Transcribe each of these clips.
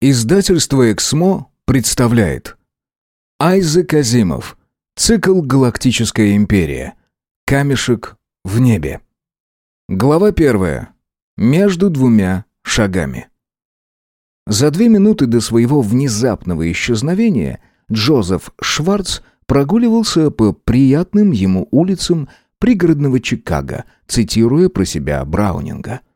Издательство «Эксмо» представляет. Айзек Азимов. Цикл «Галактическая империя» Камешек в небе. Глава первая. Между двумя шагами. За две минуты до своего внезапного исчезновения Джозеф Шварц прогуливался по приятным ему улицам пригородного Чикаго, цитируя про себя Браунинга –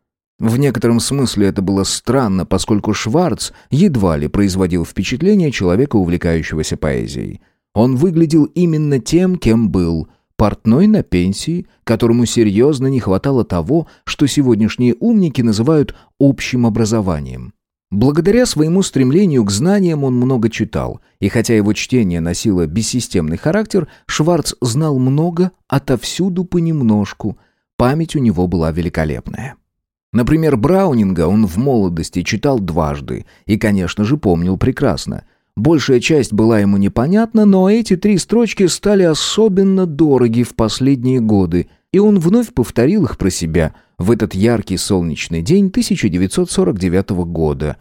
в некотором смысле это было странно, поскольку Шварц едва ли производил впечатление человека, увлекающегося поэзией. Он выглядел именно тем, кем был – портной на пенсии, которому серьезно не хватало того, что сегодняшние умники называют общим образованием. Благодаря своему стремлению к знаниям он много читал, и хотя его чтение носило бессистемный характер, Шварц знал много, отовсюду понемножку. Память у него была великолепная. Например, Браунинга он в молодости читал дважды и, конечно же, помнил прекрасно. Большая часть была ему непонятна, но эти три строчки стали особенно дороги в последние годы, и он вновь повторил их про себя в этот яркий солнечный день 1949 года.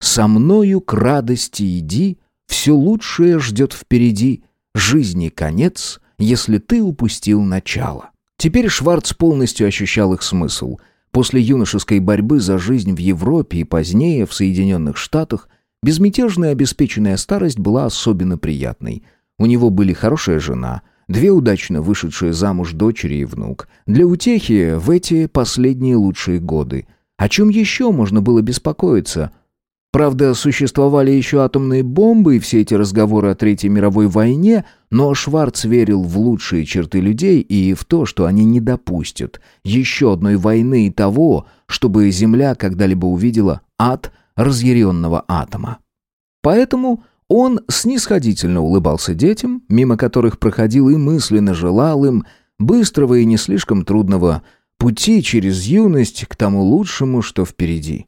«Со мною к радости иди, все лучшее ждет впереди, жизни конец, если ты упустил начало». Теперь Шварц полностью ощущал их смысл – После юношеской борьбы за жизнь в Европе и позднее в Соединенных Штатах безмятежная обеспеченная старость была особенно приятной. У него были хорошая жена, две удачно вышедшие замуж дочери и внук. Для утехи в эти последние лучшие годы. О чем еще можно было беспокоиться – Правда, существовали еще атомные бомбы и все эти разговоры о Третьей мировой войне, но Шварц верил в лучшие черты людей и в то, что они не допустят еще одной войны и того, чтобы Земля когда-либо увидела ад разъяренного атома. Поэтому он снисходительно улыбался детям, мимо которых проходил и мысленно желал им быстрого и не слишком трудного пути через юность к тому лучшему, что впереди.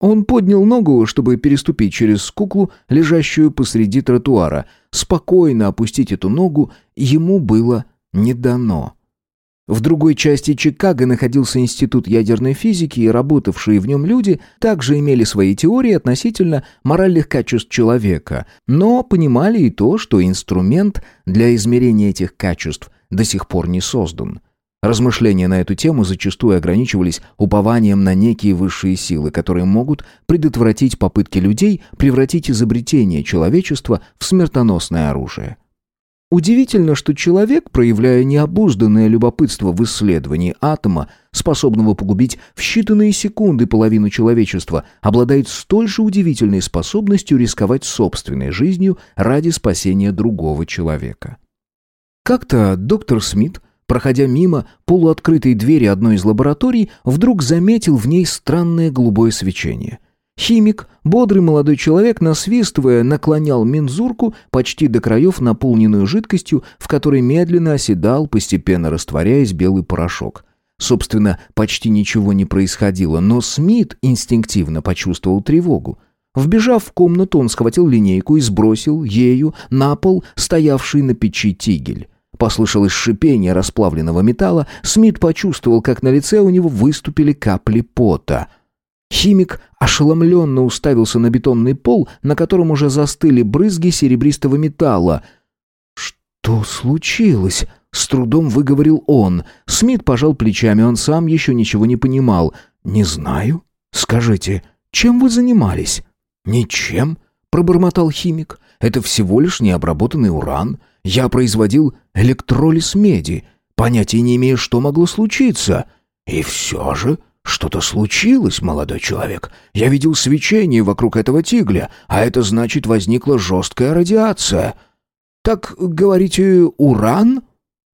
Он поднял ногу, чтобы переступить через куклу, лежащую посреди тротуара. Спокойно опустить эту ногу ему было не дано. В другой части Чикаго находился Институт ядерной физики, и работавшие в нем люди также имели свои теории относительно моральных качеств человека, но понимали и то, что инструмент для измерения этих качеств до сих пор не создан. Размышления на эту тему зачастую ограничивались упованием на некие высшие силы, которые могут предотвратить попытки людей превратить изобретение человечества в смертоносное оружие. Удивительно, что человек, проявляя необузданное любопытство в исследовании атома, способного погубить в считанные секунды половину человечества, обладает столь же удивительной способностью рисковать собственной жизнью ради спасения другого человека. Как-то доктор Смит Проходя мимо полуоткрытой двери одной из лабораторий, вдруг заметил в ней странное голубое свечение. Химик, бодрый молодой человек, насвистывая, наклонял мензурку почти до краев, наполненную жидкостью, в которой медленно оседал, постепенно растворяясь белый порошок. Собственно, почти ничего не происходило, но Смит инстинктивно почувствовал тревогу. Вбежав в комнату, он схватил линейку и сбросил ею на пол стоявший на печи тигель. Послышалось шипение расплавленного металла. Смит почувствовал, как на лице у него выступили капли пота. Химик ошеломленно уставился на бетонный пол, на котором уже застыли брызги серебристого металла. «Что случилось?» — с трудом выговорил он. Смит пожал плечами, он сам еще ничего не понимал. «Не знаю. Скажите, чем вы занимались?» «Ничем», — пробормотал химик. «Это всего лишь необработанный уран. Я производил электролиз меди, понятия не имея, что могло случиться. И все же что-то случилось, молодой человек. Я видел свечение вокруг этого тигля, а это значит возникла жесткая радиация. Так, говорите, уран?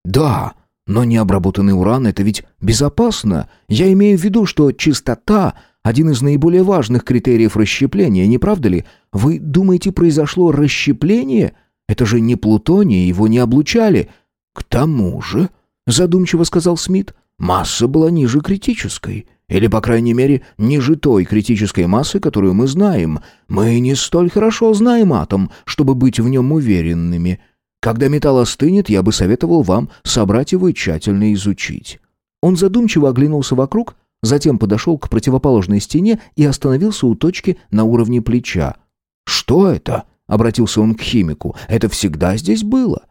Да, но необработанный уран — это ведь безопасно. Я имею в виду, что чистота — один из наиболее важных критериев расщепления, не правда ли? Вы думаете, произошло расщепление — это же не плутоний, его не облучали. К тому же, задумчиво сказал Смит, масса была ниже критической. Или, по крайней мере, ниже той критической массы, которую мы знаем. Мы не столь хорошо знаем атом, чтобы быть в нем уверенными. Когда металл остынет, я бы советовал вам собрать его и тщательно изучить». Он задумчиво оглянулся вокруг, Затем подошел к противоположной стене и остановился у точки на уровне плеча. «Что это?» — обратился он к химику. «Это всегда здесь было?»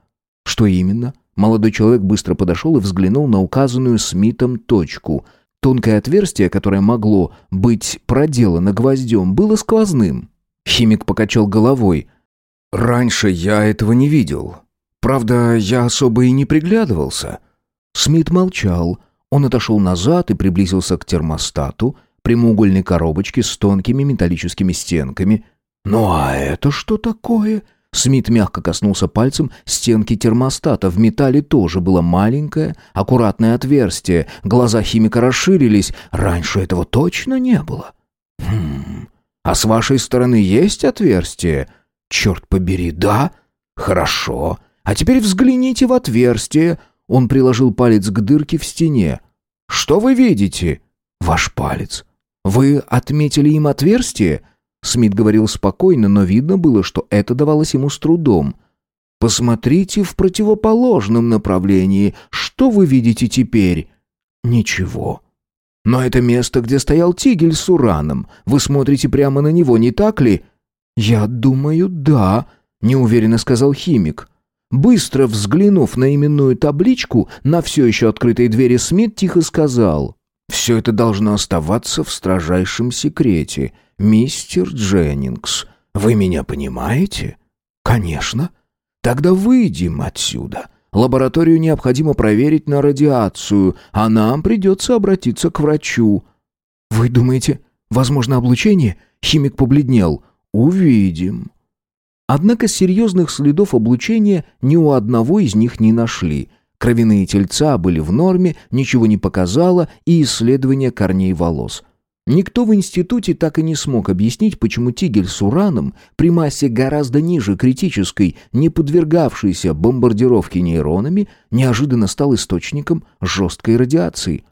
«Что именно?» Молодой человек быстро подошел и взглянул на указанную Смитом точку. Тонкое отверстие, которое могло быть проделано гвоздем, было сквозным. Химик покачал головой. «Раньше я этого не видел. Правда, я особо и не приглядывался». Смит молчал. Он отошел назад и приблизился к термостату, прямоугольной коробочке с тонкими металлическими стенками. «Ну а это что такое?» Смит мягко коснулся пальцем стенки термостата. В металле тоже было маленькое, аккуратное отверстие. Глаза химика расширились. Раньше этого точно не было. «Хм... А с вашей стороны есть отверстие?» «Черт побери, да?» «Хорошо. А теперь взгляните в отверстие». Он приложил палец к дырке в стене. «Что вы видите?» «Ваш палец. Вы отметили им отверстие?» Смит говорил спокойно, но видно было, что это давалось ему с трудом. «Посмотрите в противоположном направлении. Что вы видите теперь?» «Ничего». «Но это место, где стоял тигель с ураном. Вы смотрите прямо на него, не так ли?» «Я думаю, да», — неуверенно сказал химик. Быстро взглянув на именную табличку на все еще открытой двери, Смит тихо сказал. «Все это должно оставаться в строжайшем секрете. Мистер Дженнингс, вы меня понимаете?» «Конечно». «Тогда выйдем отсюда. Лабораторию необходимо проверить на радиацию, а нам придется обратиться к врачу». «Вы думаете, возможно облучение?» Химик побледнел. «Увидим». Однако серьезных следов облучения ни у одного из них не нашли. Кровяные тельца были в норме, ничего не показало и исследование корней волос. Никто в институте так и не смог объяснить, почему тигель с ураном при массе гораздо ниже критической, не подвергавшейся бомбардировке нейронами, неожиданно стал источником жесткой радиации.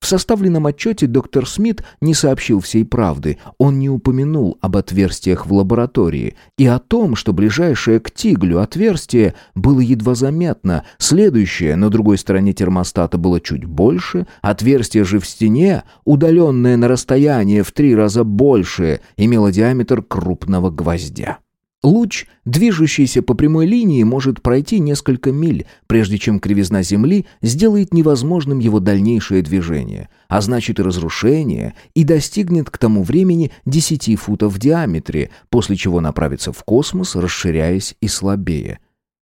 В составленном отчете доктор Смит не сообщил всей правды. Он не упомянул об отверстиях в лаборатории и о том, что ближайшее к тиглю отверстие было едва заметно, следующее на другой стороне термостата было чуть больше, отверстие же в стене, удаленное на расстояние в три раза больше, имело диаметр крупного гвоздя. Луч, движущийся по прямой линии, может пройти несколько миль, прежде чем кривизна Земли сделает невозможным его дальнейшее движение, а значит и разрушение, и достигнет к тому времени 10 футов в диаметре, после чего направится в космос, расширяясь и слабее.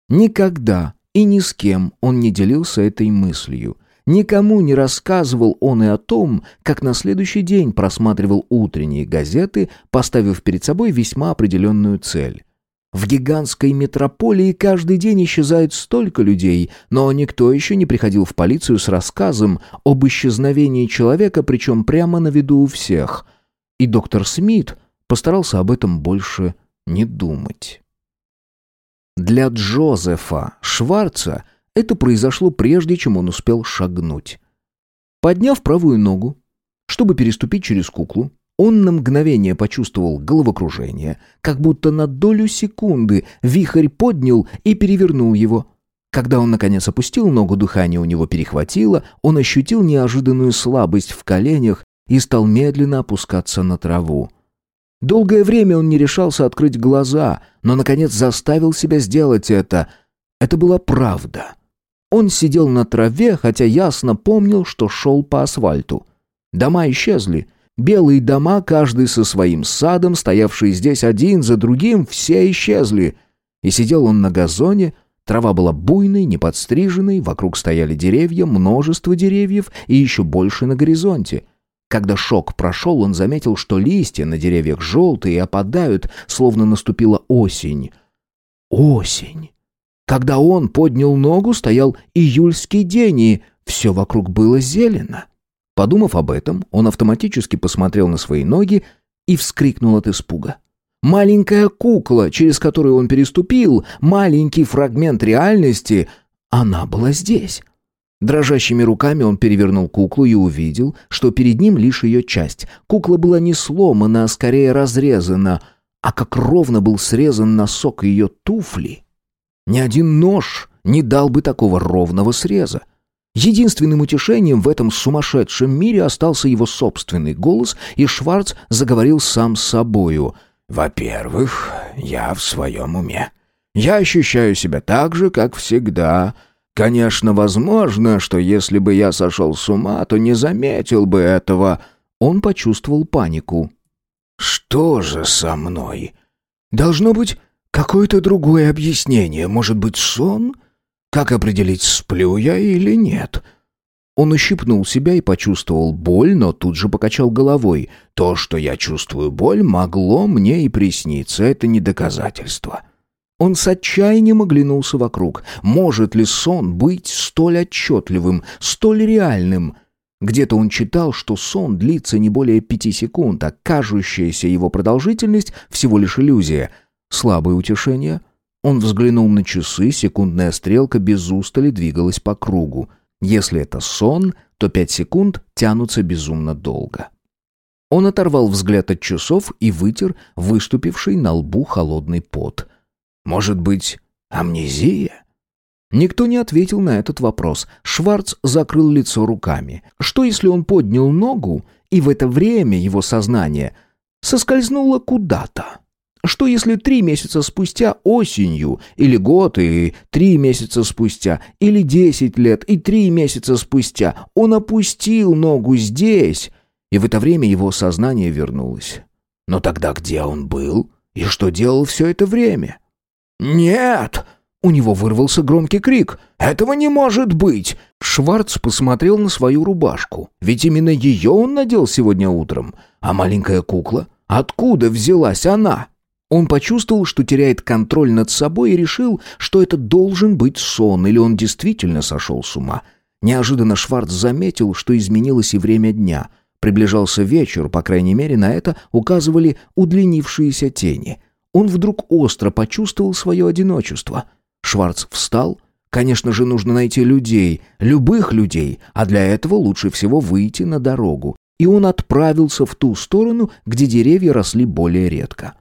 Никогда и ни с кем он не делился этой мыслью. Никому не рассказывал он и о том, как на следующий день просматривал утренние газеты, поставив перед собой весьма определенную цель. В гигантской метрополии каждый день исчезает столько людей, но никто еще не приходил в полицию с рассказом об исчезновении человека, причем прямо на виду у всех. И доктор Смит постарался об этом больше не думать. Для Джозефа Шварца – это произошло прежде, чем он успел шагнуть. Подняв правую ногу, чтобы переступить через куклу, он на мгновение почувствовал головокружение, как будто на долю секунды вихрь поднял и перевернул его. Когда он, наконец, опустил ногу, дыхание у него перехватило, он ощутил неожиданную слабость в коленях и стал медленно опускаться на траву. Долгое время он не решался открыть глаза, но, наконец, заставил себя сделать это. Это была правда. Он сидел на траве, хотя ясно помнил, что шел по асфальту. Дома исчезли. Белые дома, каждый со своим садом, стоявшие здесь один за другим, все исчезли. И сидел он на газоне, трава была буйной, неподстриженной, вокруг стояли деревья, множество деревьев и еще больше на горизонте. Когда шок прошел, он заметил, что листья на деревьях желтые и опадают, словно наступила осень. Осень! Когда он поднял ногу, стоял июльский день, и все вокруг было зелено. Подумав об этом, он автоматически посмотрел на свои ноги и вскрикнул от испуга. Маленькая кукла, через которую он переступил, маленький фрагмент реальности, она была здесь. Дрожащими руками он перевернул куклу и увидел, что перед ним лишь ее часть. Кукла была не сломана, а скорее разрезана, а как ровно был срезан носок ее туфли — ни один нож не дал бы такого ровного среза. Единственным утешением в этом сумасшедшем мире остался его собственный голос, и Шварц заговорил сам с собою. «Во-первых, я в своем уме. Я ощущаю себя так же, как всегда. Конечно, возможно, что если бы я сошел с ума, то не заметил бы этого». Он почувствовал панику. «Что же со мной? Должно быть какое-то другое объяснение. Может быть, сон?» Как определить, сплю я или нет? Он ущипнул себя и почувствовал боль, но тут же покачал головой. То, что я чувствую боль, могло мне и присниться, это не доказательство. Он с отчаянием оглянулся вокруг. Может ли сон быть столь отчетливым, столь реальным? Где-то он читал, что сон длится не более пяти секунд, а кажущаяся его продолжительность всего лишь иллюзия. Слабое утешение — он взглянул на часы, секундная стрелка без устали двигалась по кругу. Если это сон, то пять секунд тянутся безумно долго. Он оторвал взгляд от часов и вытер выступивший на лбу холодный пот. «Может быть, амнезия?» Никто не ответил на этот вопрос. Шварц закрыл лицо руками. Что если он поднял ногу, и в это время его сознание соскользнуло куда-то? Что если три месяца спустя осенью, или год, и три месяца спустя, или десять лет, и три месяца спустя он опустил ногу здесь, и в это время его сознание вернулось? Но тогда где он был и что делал все это время? «Нет!» У него вырвался громкий крик. «Этого не может быть!» Шварц посмотрел на свою рубашку. Ведь именно ее он надел сегодня утром. А маленькая кукла? Откуда взялась она? Он почувствовал, что теряет контроль над собой и решил, что это должен быть сон, или он действительно сошел с ума. Неожиданно Шварц заметил, что изменилось и время дня. Приближался вечер, по крайней мере, на это указывали удлинившиеся тени. Он вдруг остро почувствовал свое одиночество. Шварц встал. Конечно же, нужно найти людей, любых людей, а для этого лучше всего выйти на дорогу. И он отправился в ту сторону, где деревья росли более редко.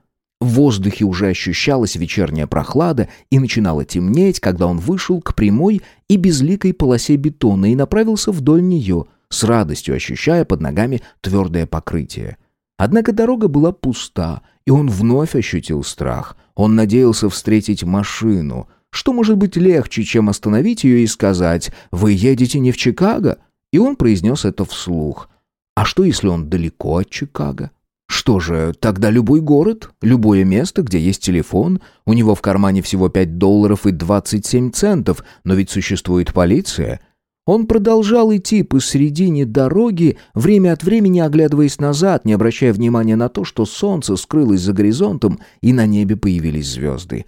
В воздухе уже ощущалась вечерняя прохлада и начинало темнеть, когда он вышел к прямой и безликой полосе бетона и направился вдоль нее, с радостью ощущая под ногами твердое покрытие. Однако дорога была пуста, и он вновь ощутил страх. Он надеялся встретить машину. Что может быть легче, чем остановить ее и сказать «Вы едете не в Чикаго?» И он произнес это вслух. А что, если он далеко от Чикаго? Что же, тогда любой город, любое место, где есть телефон, у него в кармане всего 5 долларов и 27 центов, но ведь существует полиция. Он продолжал идти посередине дороги, время от времени оглядываясь назад, не обращая внимания на то, что солнце скрылось за горизонтом и на небе появились звезды.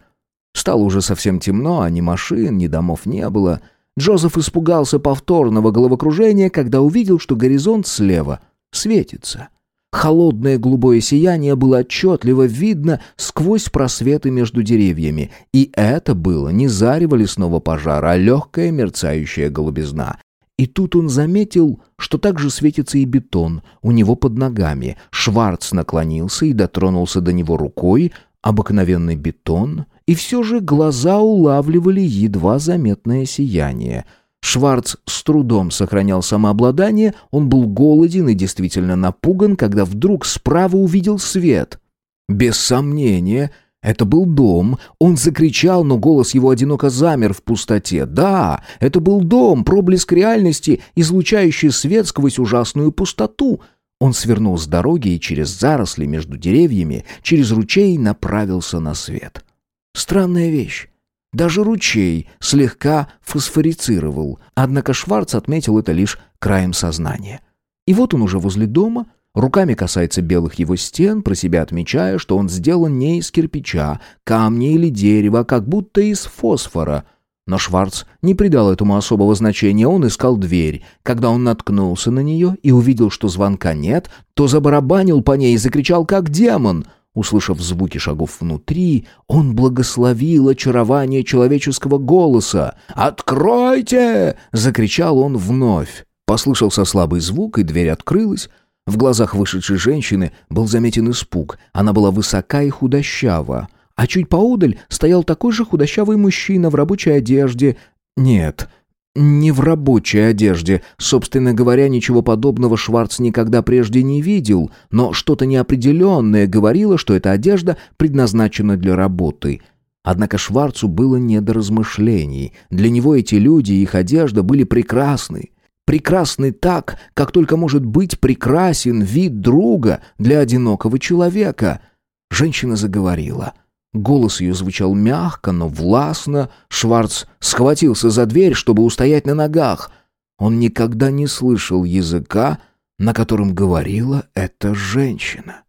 Стало уже совсем темно, а ни машин, ни домов не было. Джозеф испугался повторного головокружения, когда увидел, что горизонт слева светится. Холодное голубое сияние было отчетливо видно сквозь просветы между деревьями, и это было не зарево лесного пожара, а легкая мерцающая голубизна. И тут он заметил, что также светится и бетон у него под ногами. Шварц наклонился и дотронулся до него рукой, обыкновенный бетон, и все же глаза улавливали едва заметное сияние — Шварц с трудом сохранял самообладание, он был голоден и действительно напуган, когда вдруг справа увидел свет. Без сомнения, это был дом. Он закричал, но голос его одиноко замер в пустоте. Да, это был дом, проблеск реальности, излучающий свет сквозь ужасную пустоту. Он свернул с дороги и через заросли между деревьями, через ручей направился на свет. Странная вещь. Даже ручей слегка фосфорицировал, однако Шварц отметил это лишь краем сознания. И вот он уже возле дома, руками касается белых его стен, про себя отмечая, что он сделан не из кирпича, камня или дерева, а как будто из фосфора. Но Шварц не придал этому особого значения, он искал дверь. Когда он наткнулся на нее и увидел, что звонка нет, то забарабанил по ней и закричал как демон — Услышав звуки шагов внутри, он благословил очарование человеческого голоса. «Откройте!» — закричал он вновь. Послышался слабый звук, и дверь открылась. В глазах вышедшей женщины был заметен испуг. Она была высока и худощава. А чуть поодаль стоял такой же худощавый мужчина в рабочей одежде. Нет, не в рабочей одежде. Собственно говоря, ничего подобного Шварц никогда прежде не видел, но что-то неопределенное говорило, что эта одежда предназначена для работы. Однако Шварцу было не до размышлений. Для него эти люди и их одежда были прекрасны. Прекрасны так, как только может быть прекрасен вид друга для одинокого человека. Женщина заговорила — Голос ее звучал мягко, но властно. Шварц схватился за дверь, чтобы устоять на ногах. Он никогда не слышал языка, на котором говорила эта женщина.